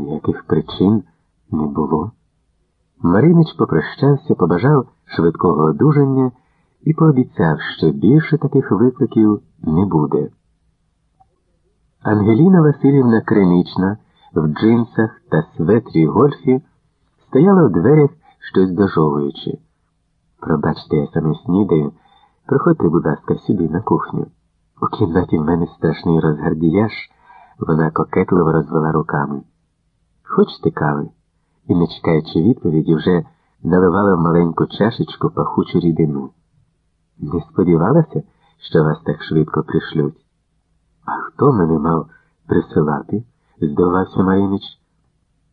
Ніяких причин не було. Маринич попрощався, побажав швидкого одужання і пообіцяв, що більше таких викликів не буде. Ангеліна Васильівна Кринична в джинсах та светрі гольфі стояла в дверях, щось дожовуючи. Пробачте, я саме снідаю. Приходьте, будь ласка, сюди на кухню. У кімнаті в мене страшний розгардіяж, вона кокетливо розвела руками. Хочете кави? І, не чекаючи відповіді, вже наливала маленьку чашечку пахучу рідину. Не сподівалася, що вас так швидко пришлють. А хто мене мав присилати? здивувався Маринич.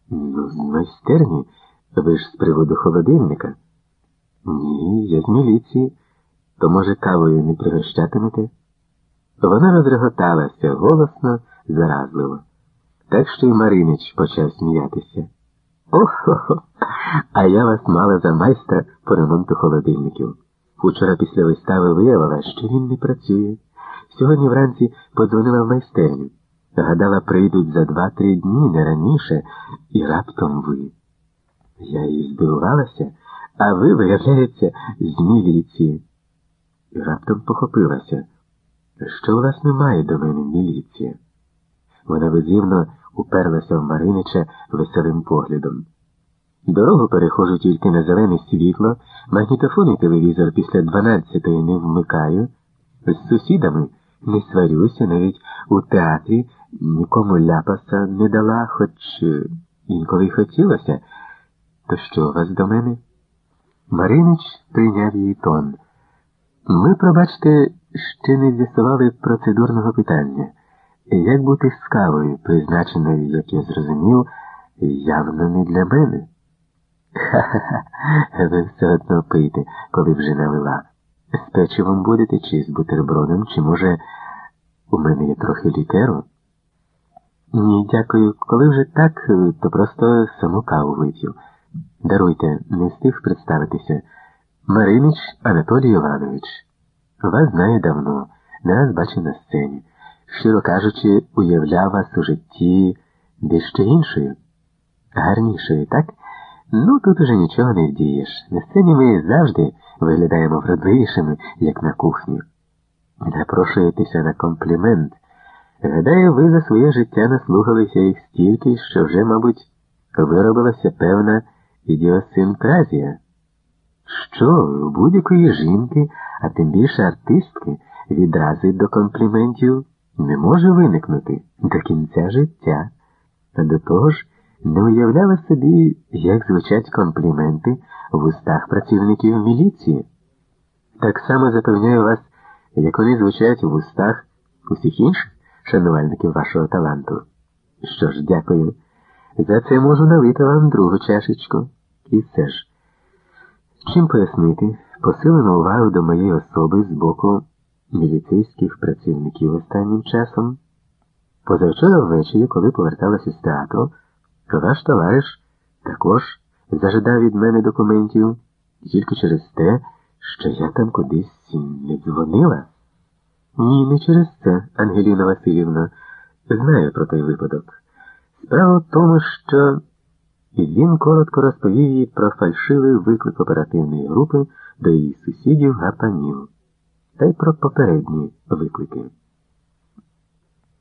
Ну, з майстерні, ви ж з приводу холодильника. Ні, я з міліції. То, може, кавою не пригощатимете? Вона розреготалася голосно, заразливо. Так що й Маринич почав сміятися. Охо, а я вас мала за майстра по ремонту холодильників. Учора після вистави виявила, що він не працює. Сьогодні вранці подзвонила в майстерню. Гадала, прийдуть за два-три дні, не раніше, і раптом ви. Я їй здивувалася, а ви, виявляється, з міліції. І раптом похопилася. Що у вас немає до мене міліція? Вона визивно уперлася в Маринича веселим поглядом. Дорогу перехожу тільки на зелене світло, магнітофон і телевізор після дванадцятої не вмикаю, з сусідами не сварюся, навіть у театрі нікому ляпаса не дала, хоч е, інколи хотілося. То що у вас до мене? Маринич прийняв її тон. Ми, пробачте, ще не з'ясували процедурного питання. Як бути з кавою, призначеною, як я зрозумів, явно не для мене? Ха-ха-ха, ви все одно пийте, коли вже налила. З печивом будете, чи з бутербродом, чи, може, у мене є трохи лікеру? Ні, дякую. Коли вже так, то просто саму каву вип'ю. Даруйте, не встиг представитися. Маринич Анатолій Іванович. Вас знаю давно, не нас бачив на сцені. Щиро кажучи, уявляв вас у житті дещо іншою, гарнішою, так? Ну, тут уже нічого не вдієш. На сцені ми завжди виглядаємо вродливішими, як на кухні. Напрошуєтеся на комплімент. Гадаю, ви за своє життя наслухалися їх стільки, що вже, мабуть, виробилася певна ідіосинкразія. Що у будь-якої жінки, а тим більше артистки, відрази до компліментів не може виникнути до кінця життя. А до того ж, не уявляла собі, як звучать компліменти в устах працівників міліції. Так само запевняю вас, як вони звучать в устах усіх інших шанувальників вашого таланту. Що ж, дякую. За це можу налити вам другу чашечку. І все ж. Чим пояснити посилену увагу до моєї особи з боку міліцейських працівників останнім часом? Позавчора ввечері, коли поверталася з театру, ваш товариш також зажидав від мене документів тільки через те, що я там кудись не дзвонила. Ні, не через це, Ангеліна Васильівна. Знаю про той випадок. Справа в тому, що. І він коротко розповів їй про фальшивий виклик оперативної групи до її сусідів гапанів та й про попередні виклики.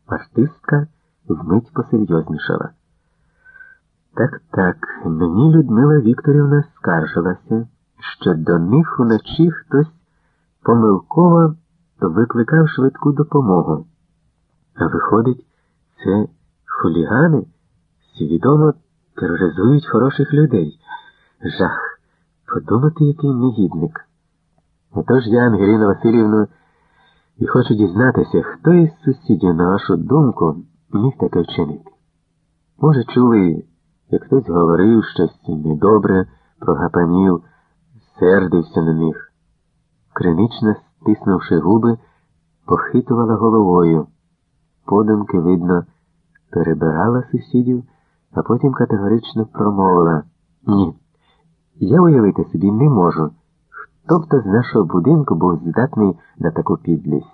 Артистка вмить посерйознішала. Так, так, мені Людмила Вікторівна скаржилася, що до них уночі хтось помилково викликав швидку допомогу. А виходить, це хулігани свідомо тероризують хороших людей. Жах. Подумати, який негідник. Отож я, Ангеліна Васильівна, і хочу дізнатися, хто із сусідів, на вашу думку, міг таке вчинити. Може, чули, як хтось говорив щось недобре про гапанів, сердився на них. Кринична, стиснувши губи, похитувала головою. Подумки, видно, перебирала сусідів, а потім категорично промовила Ні, я уявити собі не можу. Хто б то з нашого будинку був здатний на таку підлість.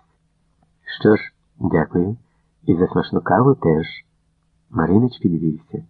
Що ж, дякую, і за смачну каву теж. Маринич підвівся.